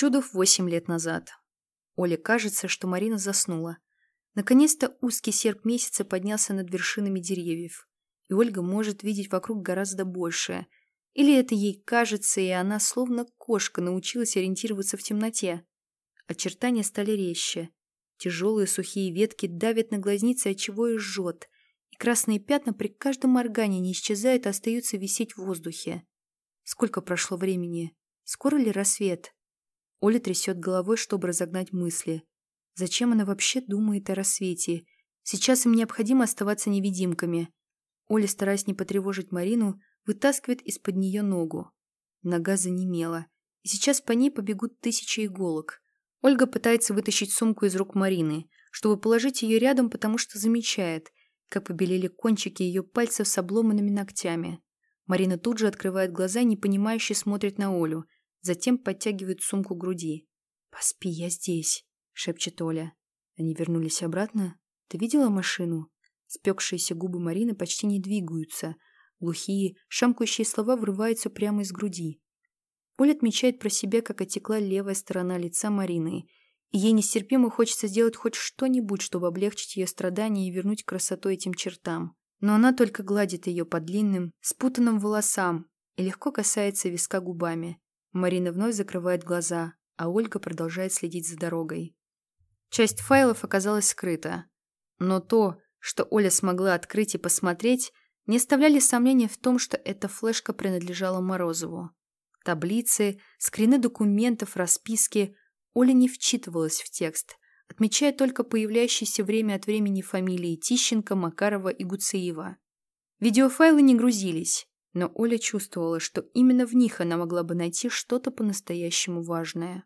Чудов восемь лет назад. Оле кажется, что Марина заснула. Наконец-то узкий серп месяца поднялся над вершинами деревьев, и Ольга может видеть вокруг гораздо большее. Или это ей кажется, и она, словно кошка, научилась ориентироваться в темноте. Очертания стали резче. Тяжелые сухие ветки давят на глазницы, отчего и жжет, и красные пятна при каждом моргане не исчезают, а остаются висеть в воздухе. Сколько прошло времени? Скоро ли рассвет? Оля трясет головой, чтобы разогнать мысли. Зачем она вообще думает о рассвете? Сейчас им необходимо оставаться невидимками. Оля, стараясь не потревожить Марину, вытаскивает из-под нее ногу. Нога занемела, и сейчас по ней побегут тысячи иголок. Ольга пытается вытащить сумку из рук Марины, чтобы положить ее рядом, потому что замечает, как побелели кончики ее пальцев с обломанными ногтями. Марина тут же открывает глаза и непонимающе смотрит на Олю – Затем подтягивает сумку к груди. «Поспи, я здесь», — шепчет Оля. Они вернулись обратно. «Ты видела машину?» Спекшиеся губы Марины почти не двигаются. Глухие, шамкающие слова врываются прямо из груди. Оля отмечает про себя, как отекла левая сторона лица Марины, и ей нестерпимо хочется сделать хоть что-нибудь, чтобы облегчить ее страдания и вернуть красоту этим чертам. Но она только гладит ее по длинным, спутанным волосам и легко касается виска губами. Марина вновь закрывает глаза, а Ольга продолжает следить за дорогой. Часть файлов оказалась скрыта. Но то, что Оля смогла открыть и посмотреть, не оставляли сомнения в том, что эта флешка принадлежала Морозову. Таблицы, скрины документов, расписки. Оля не вчитывалась в текст, отмечая только появляющиеся время от времени фамилии Тищенко, Макарова и Гуцеева. Видеофайлы не грузились, но Оля чувствовала, что именно в них она могла бы найти что-то по-настоящему важное.